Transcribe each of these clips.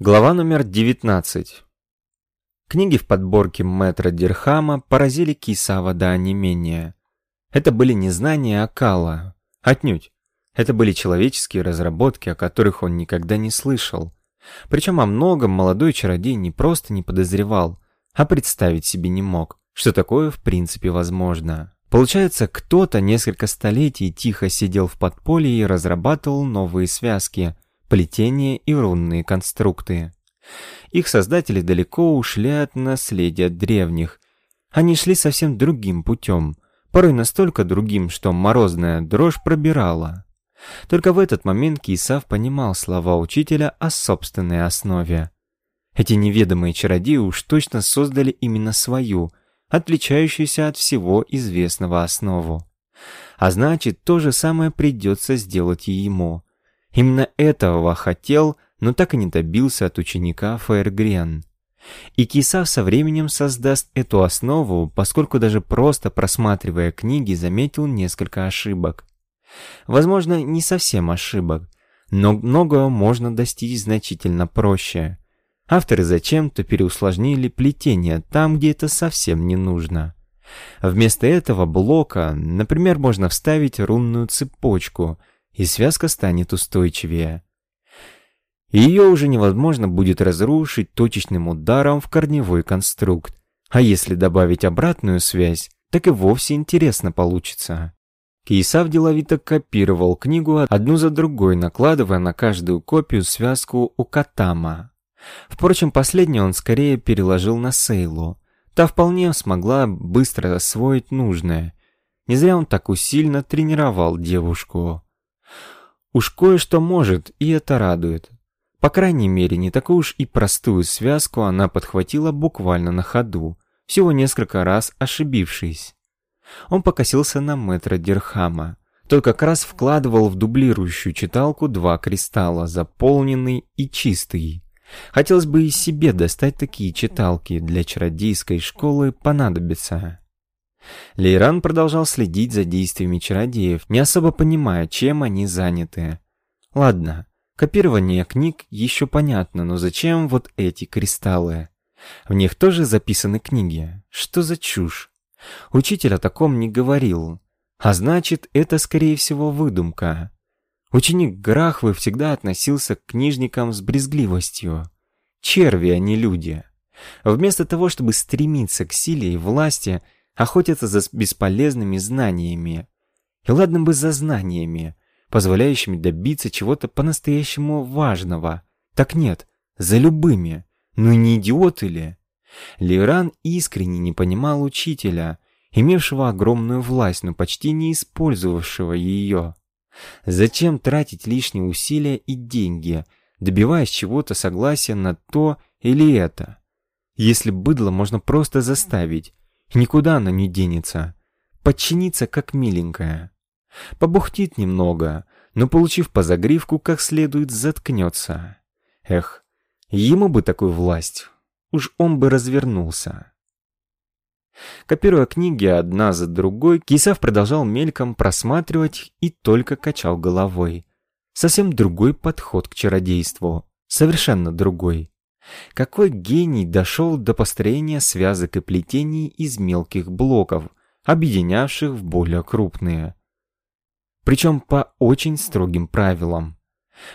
Глава номер 19. Книги в подборке Мэтра Дирхама поразили Кисава до онемения. Это были не знания Акала. Отнюдь. Это были человеческие разработки, о которых он никогда не слышал. Причем о многом молодой чародей не просто не подозревал, а представить себе не мог, что такое в принципе возможно. Получается, кто-то несколько столетий тихо сидел в подполье и разрабатывал новые связки – плетение и рунные конструкты. Их создатели далеко ушли от наследия древних. Они шли совсем другим путем, порой настолько другим, что морозная дрожь пробирала. Только в этот момент Кисав понимал слова учителя о собственной основе. Эти неведомые чародеи уж точно создали именно свою, отличающуюся от всего известного основу. А значит, то же самое придется сделать и ему. Именно этого хотел, но так и не добился от ученика Фаергрен. И Киса со временем создаст эту основу, поскольку даже просто просматривая книги заметил несколько ошибок. Возможно, не совсем ошибок, но многого можно достичь значительно проще. Авторы зачем-то переусложнили плетение там, где это совсем не нужно. Вместо этого блока, например, можно вставить рунную цепочку – и связка станет устойчивее. Ее уже невозможно будет разрушить точечным ударом в корневой конструкт, а если добавить обратную связь, так и вовсе интересно получится. Кейсав деловито копировал книгу одну за другой, накладывая на каждую копию связку у Катама. Впрочем, последнее он скорее переложил на Сейлу. Та вполне смогла быстро освоить нужное. Не зря он так усильно тренировал девушку. Уж кое-что может, и это радует. По крайней мере, не такую уж и простую связку она подхватила буквально на ходу, всего несколько раз ошибившись. Он покосился на мэтра Дирхама. Тот как раз вкладывал в дублирующую читалку два кристалла, заполненный и чистый. Хотелось бы и себе достать такие читалки, для чародейской школы понадобится. Лейран продолжал следить за действиями чародеев, не особо понимая, чем они заняты. Ладно, копирование книг еще понятно, но зачем вот эти кристаллы? В них тоже записаны книги. Что за чушь? Учитель о таком не говорил. А значит, это, скорее всего, выдумка. Ученик Грахвы всегда относился к книжникам с брезгливостью. Черви, а не люди. Вместо того, чтобы стремиться к силе и власти – охотятся за бесполезными знаниями. И ладно бы за знаниями, позволяющими добиться чего-то по-настоящему важного. Так нет, за любыми. Ну не идиоты ли? Лиран искренне не понимал учителя, имевшего огромную власть, но почти не использовавшего ее. Зачем тратить лишние усилия и деньги, добиваясь чего-то согласия на то или это? Если быдло можно просто заставить, Никуда она не денется. Подчинится, как миленькая. Побухтит немного, но, получив по загривку, как следует, заткнется. Эх, ему бы такую власть. Уж он бы развернулся. Копируя книги одна за другой, Кисав продолжал мельком просматривать и только качал головой. Совсем другой подход к чародейству. Совершенно другой. Какой гений дошел до построения связок и плетений из мелких блоков, объединявших в более крупные. Причем по очень строгим правилам.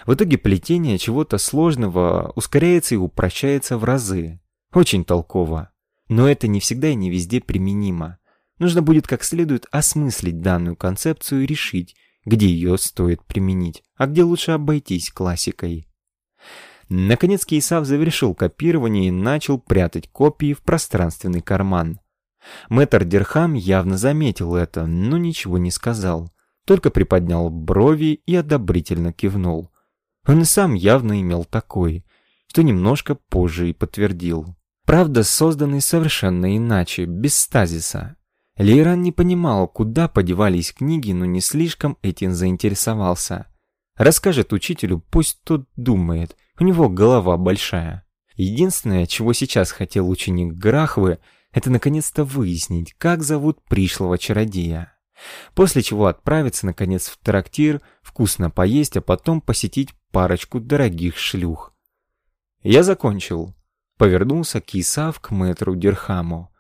В итоге плетение чего-то сложного ускоряется и упрощается в разы. Очень толково. Но это не всегда и не везде применимо. Нужно будет как следует осмыслить данную концепцию и решить, где ее стоит применить, а где лучше обойтись классикой. Наконец Кейсав завершил копирование и начал прятать копии в пространственный карман. Мэтр Дерхам явно заметил это, но ничего не сказал, только приподнял брови и одобрительно кивнул. Он и сам явно имел такой, что немножко позже и подтвердил. Правда, созданный совершенно иначе, без стазиса. Лейран не понимал, куда подевались книги, но не слишком этим заинтересовался. Расскажет учителю, пусть тот думает, у него голова большая. Единственное, чего сейчас хотел ученик Грахвы, это наконец-то выяснить, как зовут пришлого чародея. После чего отправиться, наконец, в трактир, вкусно поесть, а потом посетить парочку дорогих шлюх. «Я закончил», — повернулся Кисав к мэтру Дирхаму.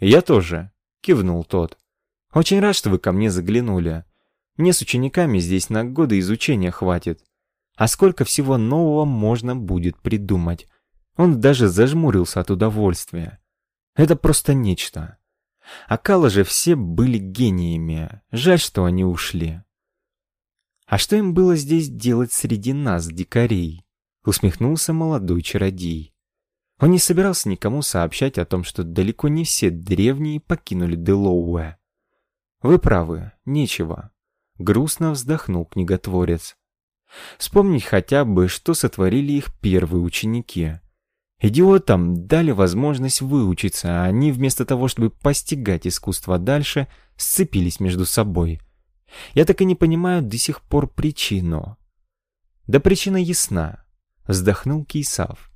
«Я тоже», — кивнул тот. «Очень рад, что вы ко мне заглянули. Мне с учениками здесь на годы изучения хватит. А сколько всего нового можно будет придумать. Он даже зажмурился от удовольствия. Это просто нечто. Акала же все были гениями. Жаль, что они ушли. А что им было здесь делать среди нас, дикарей? Усмехнулся молодой чародей. Он не собирался никому сообщать о том, что далеко не все древние покинули Делоуэ. Вы правы, нечего. Грустно вздохнул книготворец. Вспомнить хотя бы, что сотворили их первые ученики. Идиотам дали возможность выучиться, а они вместо того, чтобы постигать искусство дальше, сцепились между собой. Я так и не понимаю до сих пор причину. Да причина ясна, вздохнул Кейсав.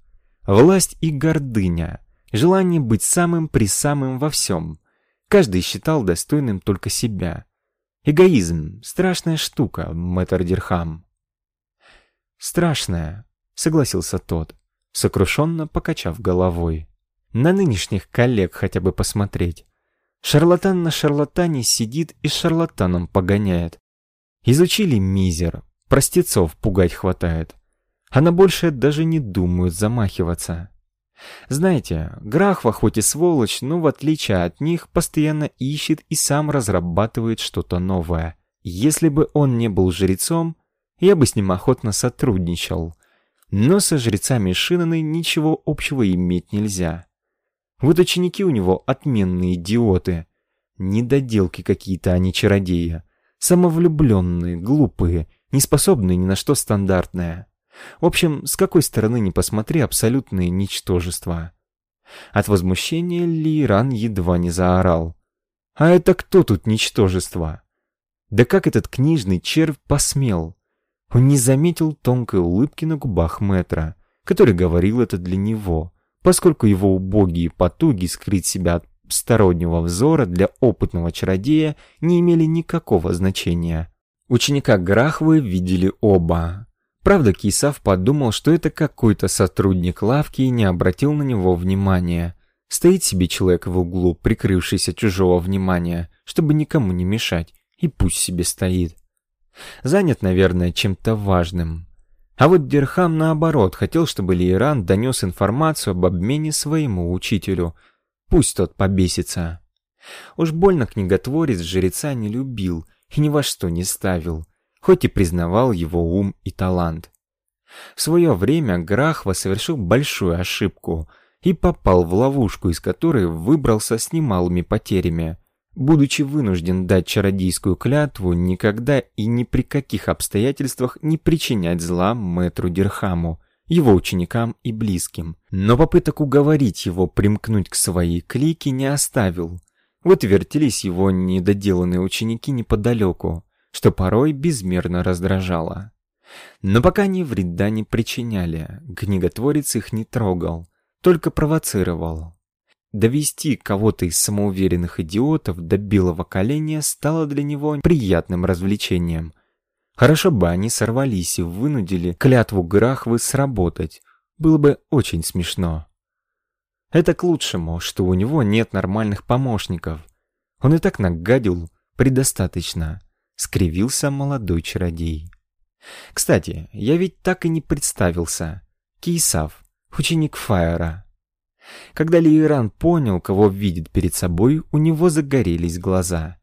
Власть и гордыня, желание быть самым при самым во всем. Каждый считал достойным только себя. Эгоизм — страшная штука, мэтр Дирхам. «Страшная», — согласился тот, сокрушенно покачав головой. «На нынешних коллег хотя бы посмотреть. Шарлатан на шарлатане сидит и шарлатаном погоняет. Изучили мизер, простецов пугать хватает. А на большее даже не думают замахиваться. Знаете, Грахва хоть и сволочь, но в отличие от них постоянно ищет и сам разрабатывает что-то новое. Если бы он не был жрецом, я бы с ним охотно сотрудничал. Но со жрецами Шинаны ничего общего иметь нельзя. Вот ученики у него отменные идиоты. Недоделки какие-то, а не чародеи. Самовлюбленные, глупые, неспособные ни на что стандартное. В общем, с какой стороны ни посмотри, абсолютные ничтожества. От возмущения Лиран едва не заорал. «А это кто тут ничтожество?» Да как этот книжный червь посмел? Он не заметил тонкой улыбки на губах Метра, который говорил это для него, поскольку его убогие потуги скрыть себя от стороннего взора для опытного чародея не имели никакого значения. Ученика Грахвы видели оба. Правда, Кисав подумал, что это какой-то сотрудник лавки и не обратил на него внимания. Стоит себе человек в углу, прикрывшийся чужого внимания, чтобы никому не мешать, и пусть себе стоит. Занят, наверное, чем-то важным. А вот Дирхам, наоборот, хотел, чтобы Лейран донес информацию об обмене своему учителю. Пусть тот побесится. Уж больно книготворец жреца не любил и ни во что не ставил, хоть и признавал его ум и талант. В свое время Грахва совершил большую ошибку и попал в ловушку, из которой выбрался с немалыми потерями будучи вынужден дать чародейскую клятву никогда и ни при каких обстоятельствах не причинять зла мэтру Дирхаму, его ученикам и близким. Но попыток уговорить его примкнуть к своей клике не оставил. Вот вертелись его недоделанные ученики неподалеку, что порой безмерно раздражало. Но пока они вреда не причиняли, книготворец их не трогал, только провоцировал. Довести кого-то из самоуверенных идиотов до белого коленя стало для него приятным развлечением. Хорошо бы они сорвались и вынудили клятву Грахвы сработать. Было бы очень смешно. Это к лучшему, что у него нет нормальных помощников. Он и так нагадил предостаточно. Скривился молодой чародей. Кстати, я ведь так и не представился. Кейсав, ученик Фаера. Когда Лиеран понял, кого видит перед собой, у него загорелись глаза.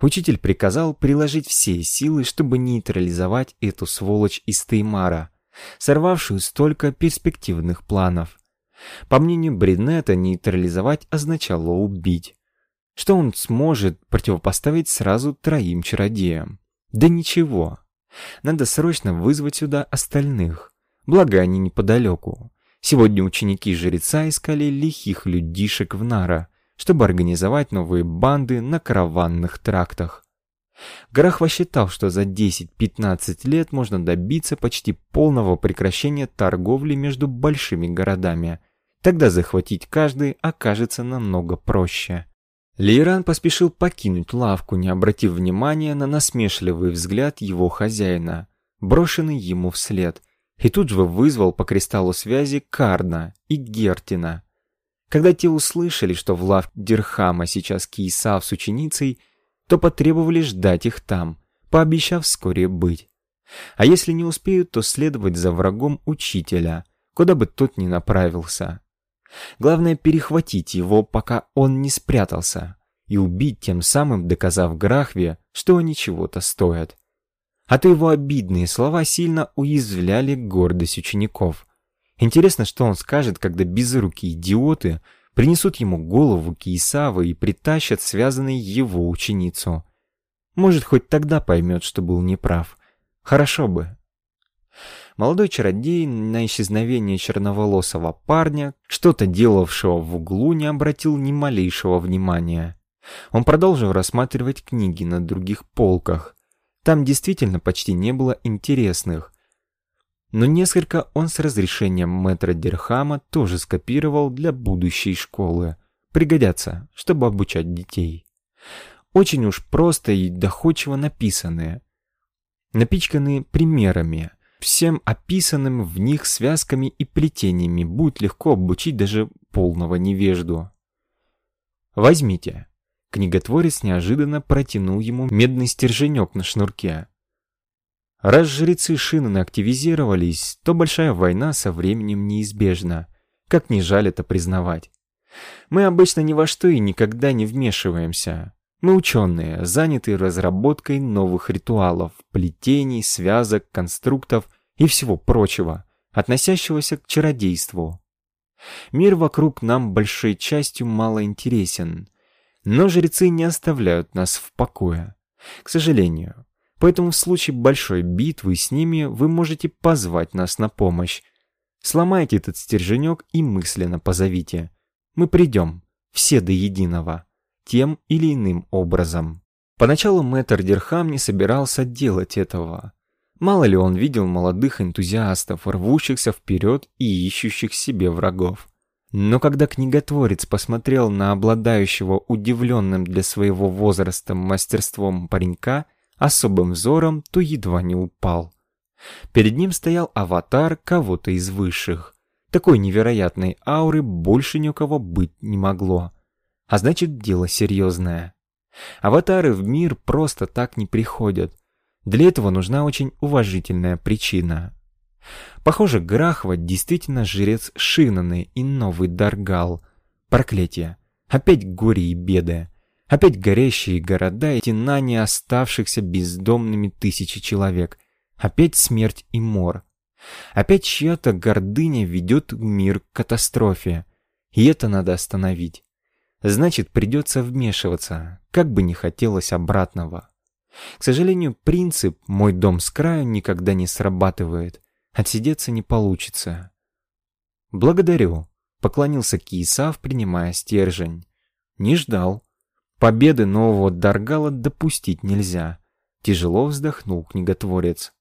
Учитель приказал приложить все силы, чтобы нейтрализовать эту сволочь из Теймара, сорвавшую столько перспективных планов. По мнению Бринета, нейтрализовать означало убить. Что он сможет противопоставить сразу троим чародеям? Да ничего. Надо срочно вызвать сюда остальных. Благо они неподалеку. Сегодня ученики жреца искали лихих людишек в Нара, чтобы организовать новые банды на караванных трактах. Грахва считал, что за 10-15 лет можно добиться почти полного прекращения торговли между большими городами. Тогда захватить каждый окажется намного проще. Лейран поспешил покинуть лавку, не обратив внимания на насмешливый взгляд его хозяина, брошенный ему вслед, и тут же вызвал по кристаллу связи Карна и Гертина. Когда те услышали, что в лавке Дирхама сейчас Киесав с ученицей, то потребовали ждать их там, пообещав вскоре быть. А если не успеют, то следовать за врагом учителя, куда бы тот ни направился. Главное перехватить его, пока он не спрятался, и убить тем самым, доказав Грахве, что они чего-то стоят. А то его обидные слова сильно уязвляли гордость учеников. Интересно, что он скажет, когда безрукие идиоты принесут ему голову Киесавы и притащат связанной его ученицу. Может, хоть тогда поймет, что был неправ. Хорошо бы. Молодой чародей на исчезновение черноволосого парня, что-то делавшего в углу, не обратил ни малейшего внимания. Он продолжил рассматривать книги на других полках. Там действительно почти не было интересных, но несколько он с разрешением мэтра Дерхама тоже скопировал для будущей школы. Пригодятся, чтобы обучать детей. Очень уж просто и доходчиво написанные. Напичканные примерами, всем описанным в них связками и плетениями будет легко обучить даже полного невежду. Возьмите. Книготворец неожиданно протянул ему медный стерженек на шнурке. Раз жрецы Шинаны активизировались, то большая война со временем неизбежна, как ни жаль это признавать. Мы обычно ни во что и никогда не вмешиваемся. Мы ученые, заняты разработкой новых ритуалов, плетений, связок, конструктов и всего прочего, относящегося к чародейству. Мир вокруг нам большой частью мало интересен, но жрецы не оставляют нас в покое. К сожалению, Поэтому в случае большой битвы с ними вы можете позвать нас на помощь. Сломайте этот стерженек и мысленно позовите. Мы придем, все до единого, тем или иным образом. Поначалу мэтр Дерхам не собирался делать этого. Мало ли он видел молодых энтузиастов, рвущихся вперед и ищущих себе врагов. Но когда книготворец посмотрел на обладающего удивленным для своего возраста мастерством паренька, особым взором, то едва не упал. Перед ним стоял аватар кого-то из высших. Такой невероятной ауры больше ни у кого быть не могло. А значит, дело серьезное. Аватары в мир просто так не приходят. Для этого нужна очень уважительная причина. Похоже, Грахва действительно жрец Шинаны и новый Даргал. Проклятие. Опять горе и беды. Опять горящие города и тенания оставшихся бездомными тысячи человек. Опять смерть и мор. Опять чья-то гордыня ведет мир к катастрофе. И это надо остановить. Значит, придется вмешиваться, как бы не хотелось обратного. К сожалению, принцип «мой дом с краю» никогда не срабатывает. Отсидеться не получится. «Благодарю», — поклонился Киесав, принимая стержень. «Не ждал». Победы нового Даргала допустить нельзя. Тяжело вздохнул книготворец.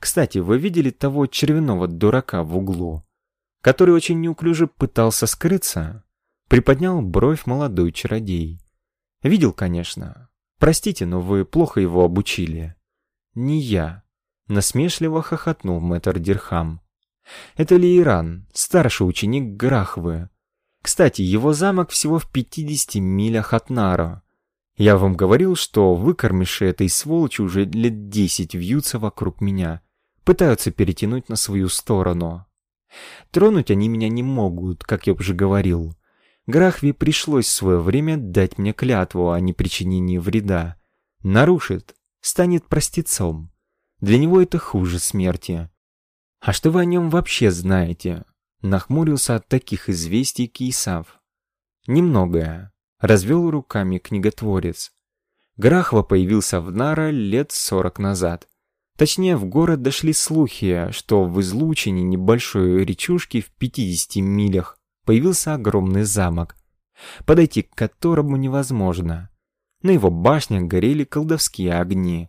Кстати, вы видели того червяного дурака в углу, который очень неуклюже пытался скрыться? Приподнял бровь молодой чародей. Видел, конечно. Простите, но вы плохо его обучили. Не я. Насмешливо хохотнул мэтр Дирхам. Это Лейран, старший ученик Грахвы, кстати, его замок всего в 50 милях от Наро. Я вам говорил, что выкормиши этой сволочи уже лет 10 вьются вокруг меня, пытаются перетянуть на свою сторону. Тронуть они меня не могут, как я уже говорил. Грахви пришлось в свое время дать мне клятву о непричинении вреда. Нарушит, станет простецом. Для него это хуже смерти. А что вы о нем вообще знаете? Нахмурился от таких известий Кисав. Немногое. Развел руками книготворец. Грахва появился в Нара лет сорок назад. Точнее, в город дошли слухи, что в излучине небольшой речушки в 50 милях появился огромный замок, подойти к которому невозможно. На его башнях горели колдовские огни,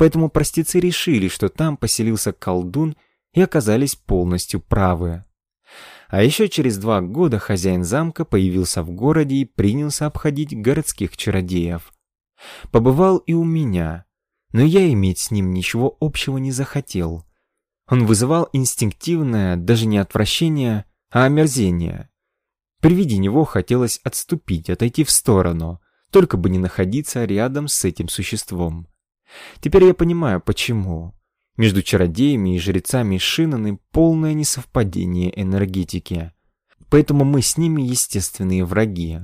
поэтому простецы решили, что там поселился колдун и оказались полностью правы. А еще через два года хозяин замка появился в городе и принялся обходить городских чародеев. Побывал и у меня, но я иметь с ним ничего общего не захотел. Он вызывал инстинктивное, даже не отвращение, а омерзение. При виде него хотелось отступить, отойти в сторону, только бы не находиться рядом с этим существом. Теперь я понимаю, почему. Между чародеями и жрецами Шинаны полное несовпадение энергетики. Поэтому мы с ними естественные враги.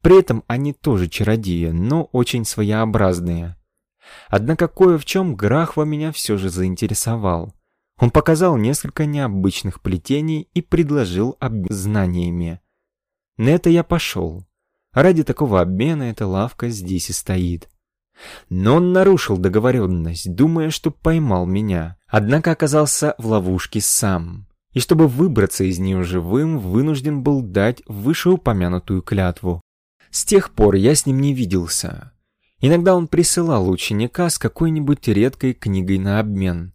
При этом они тоже чародеи, но очень своеобразные. Однако кое в чем Грахва меня все же заинтересовал. Он показал несколько необычных плетений и предложил обмен знаниями. На это я пошел. Ради такого обмена эта лавка здесь и стоит. Но он нарушил договоренность, думая, что поймал меня. Однако оказался в ловушке сам. И чтобы выбраться из нее живым, вынужден был дать вышеупомянутую клятву. С тех пор я с ним не виделся. Иногда он присылал ученика с какой-нибудь редкой книгой на обмен.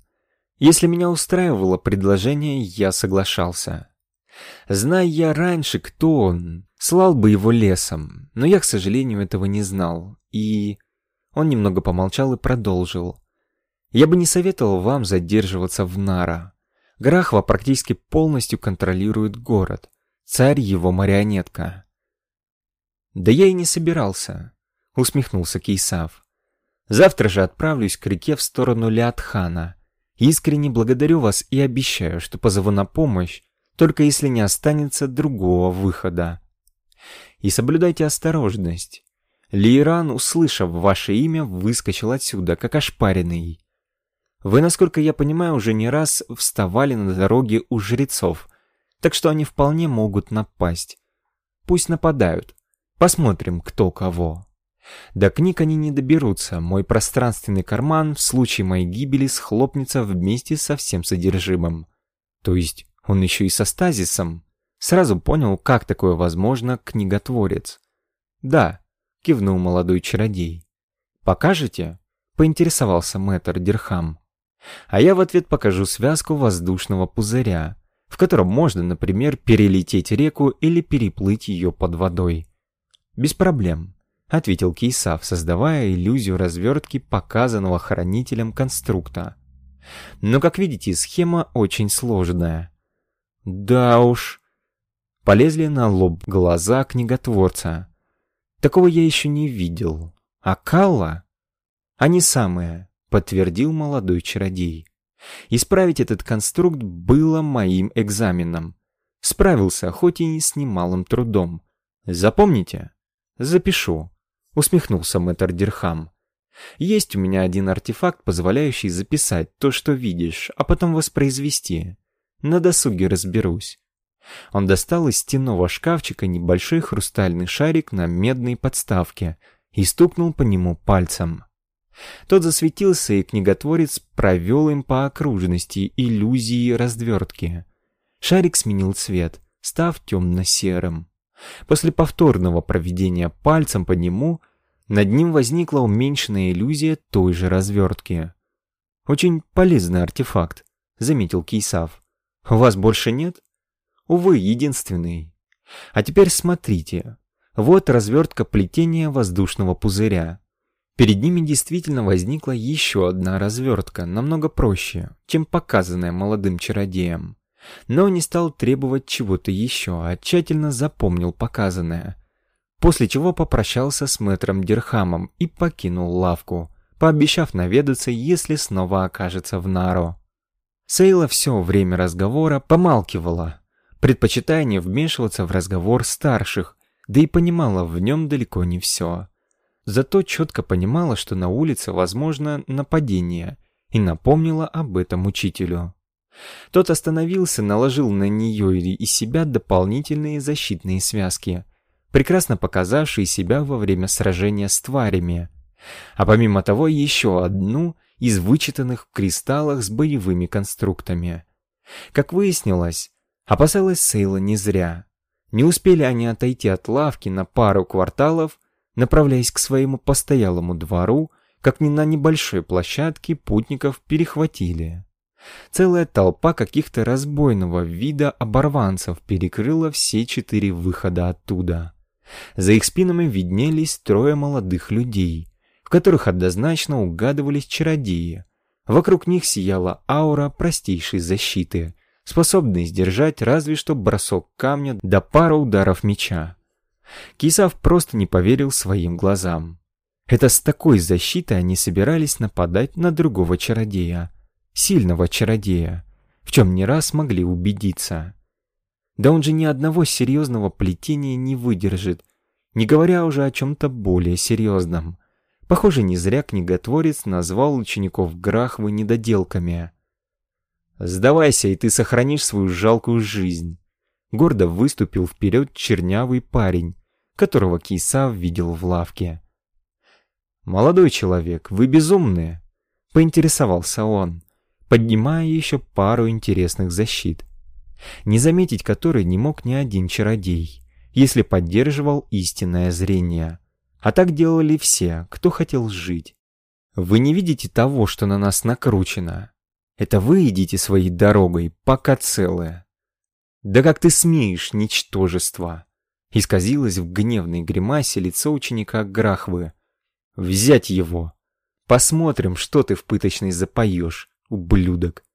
Если меня устраивало предложение, я соглашался. Зная я раньше, кто он, слал бы его лесом, но я, к сожалению, этого не знал. И... Он немного помолчал и продолжил. Я бы не советовал вам задерживаться в Нара. Грахва практически полностью контролирует город. Царь его марионетка. Да я и не собирался, усмехнулся Кейсав. Завтра же отправлюсь к реке в сторону Лиатхана. Искренне благодарю вас и обещаю, что позову на помощь, только если не останется другого выхода. И соблюдайте осторожность. Лиран, услышав ваше имя, выскочил отсюда, как ошпаренный. Вы, насколько я понимаю, уже не раз вставали на дороге у жрецов, так что они вполне могут напасть. Пусть нападают. Посмотрим, кто кого. До книг они не доберутся, мой пространственный карман в случае моей гибели схлопнется вместе со всем содержимым. То есть он еще и со стазисом. Сразу понял, как такое возможно, книготворец. «Да», — кивнул молодой чародей. «Покажете?» — поинтересовался мэтр Дирхам. «А я в ответ покажу связку воздушного пузыря, в котором можно, например, перелететь реку или переплыть ее под водой». «Без проблем», — ответил Кейсав, создавая иллюзию развертки показанного хранителем конструкта. «Но, как видите, схема очень сложная». «Да уж». Полезли на лоб глаза книготворца. «Такого я еще не видел. А Калла?» «Они самые», — подтвердил молодой чародей. «Исправить этот конструкт было моим экзаменом. Справился, хоть и не с немалым трудом. Запомните?» «Запишу», усмехнулся мэтр Дирхам. Есть у меня один артефакт, позволяющий записать то, что видишь, а потом воспроизвести. На досуге разберусь. Он достал из стенного шкафчика небольшой хрустальный шарик на медной подставке и стукнул по нему пальцем. Тот засветился, и книготворец провел им по окружности иллюзии развертки. Шарик сменил цвет, став темно-серым. После повторного проведения пальцем по нему над ним возникла уменьшенная иллюзия той же развертки. «Очень полезный артефакт», — заметил Кейсав. «У вас больше нет?» «Увы, единственный. А теперь смотрите. Вот развертка плетения воздушного пузыря. Перед ними действительно возникла еще одна развертка, намного проще, чем показанная молодым чародеем. Но не стал требовать чего-то еще, а тщательно запомнил показанное после чего попрощался с мэтром Дирхамом и покинул лавку, пообещав наведаться, если снова окажется в Наро. Сейла все время разговора помалкивала, предпочитая не вмешиваться в разговор старших, да и понимала в нем далеко не все. Зато четко понимала, что на улице возможно нападение, и напомнила об этом учителю. Тот остановился, наложил на нее и себя дополнительные защитные связки, прекрасно показавший себя во время сражения с тварями, а помимо того еще одну из вычитанных в кристаллах с боевыми конструктами. Как выяснилось, опасалась Сейла не зря. Не успели они отойти от лавки на пару кварталов, направляясь к своему постоялому двору, как ни на небольшой площадке путников перехватили. Целая толпа каких-то разбойного вида оборванцев перекрыла все четыре выхода оттуда. За их спинами виднелись трое молодых людей, в которых однозначно угадывались чародеи. Вокруг них сияла аура простейшей защиты, способной сдержать разве что бросок камня до пары ударов меча. Кисав просто не поверил своим глазам. Это с такой защитой они собирались нападать на другого чародея, сильного чародея, в чем не раз могли убедиться. Да он же ни одного серьезного плетения не выдержит, не говоря уже о чем-то более серьезном. Похоже, не зря книготворец назвал учеников Грахвы недоделками. «Сдавайся, и ты сохранишь свою жалкую жизнь», — гордо выступил вперед чернявый парень, которого Кейсав видел в лавке. «Молодой человек, вы безумные», — поинтересовался он, поднимая еще пару интересных защит, не заметить которой не мог ни один чародей, если поддерживал истинное зрение. А так делали все, кто хотел жить. Вы не видите того, что на нас накручено. Это вы идите своей дорогой, пока целые. Да как ты смеешь, ничтожество! Исказилось в гневной гримасе лицо ученика Грахвы. Взять его! Посмотрим, что ты в пыточной запоешь, ублюдок.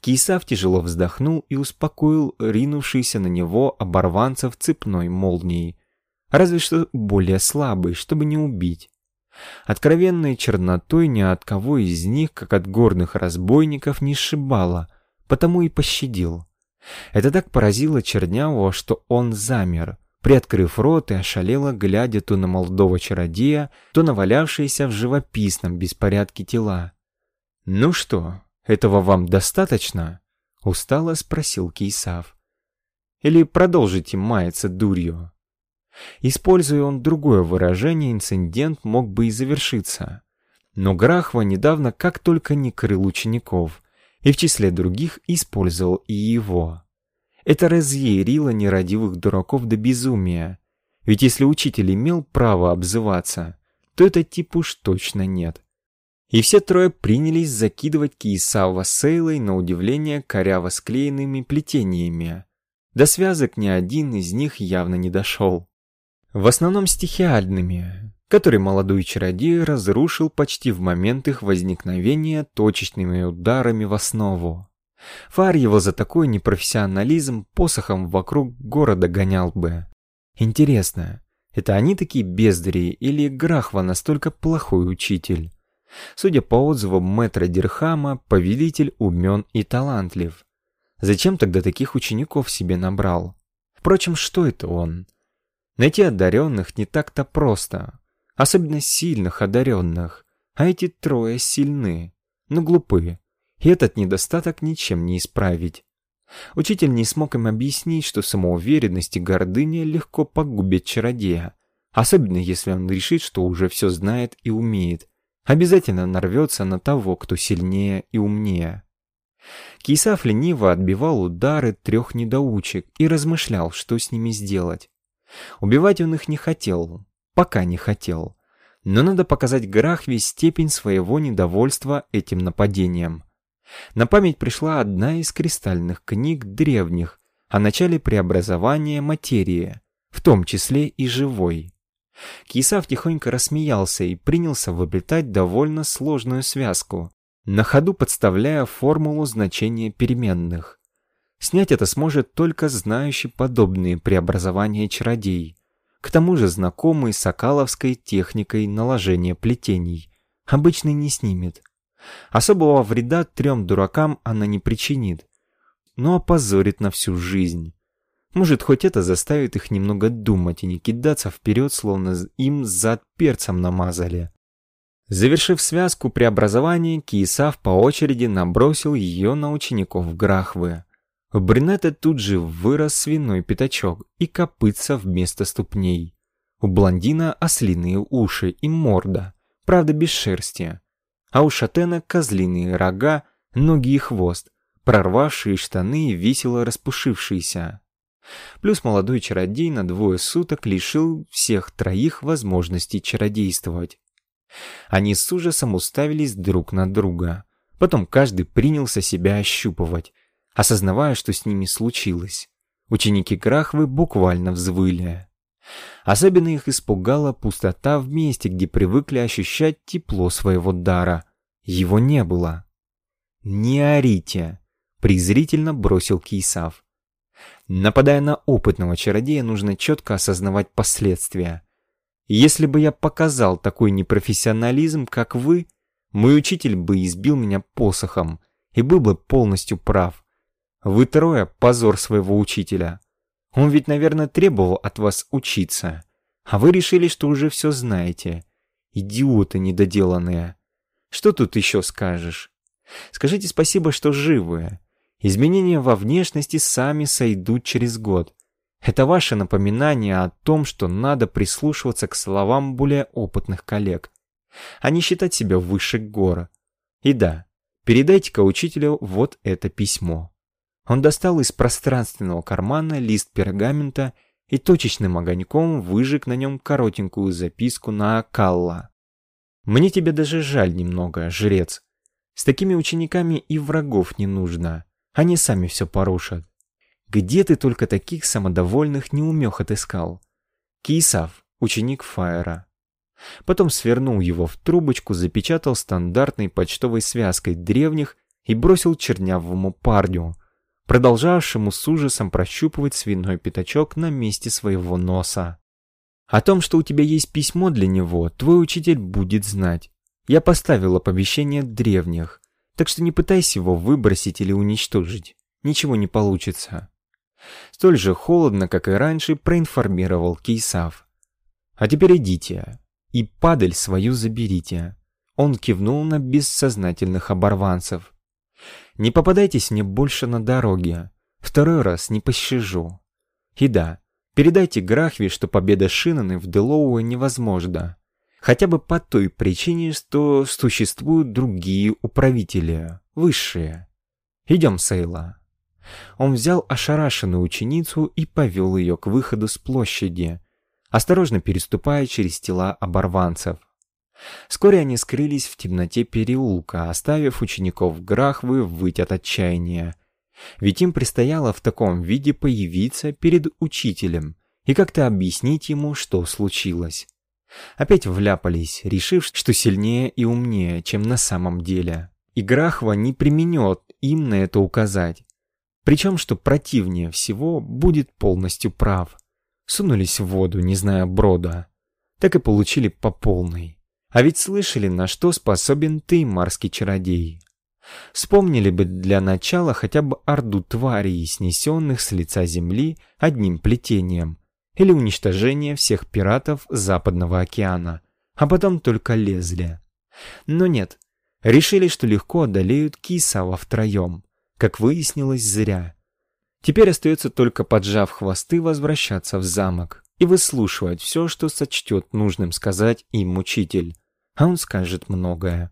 Кейсав тяжело вздохнул и успокоил ринувшийся на него оборванцев цепной молнией. Разве что более слабый, чтобы не убить. Откровенной чернотой ни от кого из них, как от горных разбойников, не сшибало, потому и пощадил. Это так поразило Чернявого, что он замер, приоткрыв рот и ошалело, глядя то на молодого чародея, то на валявшиеся в живописном беспорядке тела. «Ну что, «Этого вам достаточно?» — устало спросил Кейсав. «Или продолжите маяться дурью?» Используя он другое выражение, инцидент мог бы и завершиться. Но Грахва недавно как только не крыл учеников, и в числе других использовал и его. Это разъярило нерадивых дураков до безумия. Ведь если учитель имел право обзываться, то этот тип уж точно нет. И все трое принялись закидывать Киесава Сейлой на удивление коряво склеенными плетениями. До связок ни один из них явно не дошел. В основном стихиальными, которые молодой чародей разрушил почти в момент их возникновения точечными ударами в основу. Фар его за такой непрофессионализм посохом вокруг города гонял бы. Интересно, это они такие бездари или Грахва настолько плохой учитель? Судя по отзывам мэтра Дирхама, повелитель умен и талантлив. Зачем тогда таких учеников себе набрал? Впрочем, что это он? Найти одаренных не так-то просто. Особенно сильных одаренных. А эти трое сильны, но глупы. И этот недостаток ничем не исправить. Учитель не смог им объяснить, что самоуверенность и гордыня легко погубят чародея. Особенно если он решит, что уже все знает и умеет, обязательно нарвется на того, кто сильнее и умнее. Кисав лениво отбивал удары трех недоучек и размышлял, что с ними сделать. Убивать он их не хотел, пока не хотел. Но надо показать Грахве степень своего недовольства этим нападением. На память пришла одна из кристальных книг древних о начале преобразования материи, в том числе и живой. Кисав тихонько рассмеялся и принялся выплетать довольно сложную связку, на ходу подставляя формулу значения переменных. Снять это сможет только знающий подобные преобразования чародей, к тому же знакомый с сокаловской техникой наложения плетений, обычно не снимет. Особого вреда трем дуракам она не причинит, но опозорит на всю жизнь. Может, хоть это заставит их немного думать и не кидаться вперед, словно им зад перцем намазали. Завершив связку преобразования, Киесав по очереди набросил ее на учеников Грахвы. У Бринета тут же вырос свиной пятачок и копытца вместо ступней. У блондина ослиные уши и морда, правда без шерсти. А у шатена козлиные рога, ноги и хвост, прорвавшие штаны и весело распушившиеся. Плюс молодой чародей на двое суток лишил всех троих возможности чародействовать. Они с ужасом уставились друг на друга. Потом каждый принялся себя ощупывать, осознавая, что с ними случилось. Ученики Крахвы буквально взвыли. Особенно их испугала пустота в месте, где привыкли ощущать тепло своего дара. Его не было. «Не орите!» — презрительно бросил Кейсав. Нападая на опытного чародея, нужно четко осознавать последствия. Если бы я показал такой непрофессионализм, как вы, мой учитель бы избил меня посохом и был бы полностью прав. Вы трое — позор своего учителя. Он ведь, наверное, требовал от вас учиться. А вы решили, что уже все знаете. Идиоты недоделанные. Что тут еще скажешь? Скажите спасибо, что живы. Изменения во внешности сами сойдут через год. Это ваше напоминание о том, что надо прислушиваться к словам более опытных коллег, а не считать себя выше гора. И да, передайте-ка учителю вот это письмо. Он достал из пространственного кармана лист пергамента и точечным огоньком выжег на нем коротенькую записку на Акалла. «Мне тебя даже жаль немного, жрец. С такими учениками и врагов не нужно. Они сами все порушат. Где ты только таких самодовольных неумех отыскал? Кисав, ученик Фаера. Потом свернул его в трубочку, запечатал стандартной почтовой связкой древних и бросил чернявому парню, продолжавшему с ужасом прощупывать свиной пятачок на месте своего носа. О том, что у тебя есть письмо для него, твой учитель будет знать. Я поставил оповещение древних, так что не пытайся его выбросить или уничтожить. Ничего не получится. Столь же холодно, как и раньше, проинформировал Кейсав. А теперь идите и падаль свою заберите. Он кивнул на бессознательных оборванцев. Не попадайтесь мне больше на дороге. Второй раз не пощажу. И да, передайте Грахве, что победа Шинаны в Делоуэ невозможна. Хотя бы по той причине, что существуют другие управители, высшие. Идем, Сейла. Он взял ошарашенную ученицу и повел ее к выходу с площади, осторожно переступая через тела оборванцев. Вскоре они скрылись в темноте переулка, оставив учеников Грахвы выть от отчаяния. Ведь им предстояло в таком виде появиться перед учителем и как-то объяснить ему, что случилось. Опять вляпались, решив, что сильнее и умнее, чем на самом деле. И Грахва не применет им на это указать. Причем, что противнее всего, будет полностью прав. Сунулись в воду, не зная брода. Так и получили по полной. А ведь слышали, на что способен ты, марский чародей. Вспомнили бы для начала хотя бы орду тварей, снесенных с лица земли одним плетением, или уничтожение всех пиратов Западного океана, а потом только лезли. Но нет, решили, что легко одолеют Кисава втроем, как выяснилось, зря. Теперь остается только, поджав хвосты, возвращаться в замок и выслушивать все, что сочтет нужным сказать им учитель, а он скажет многое.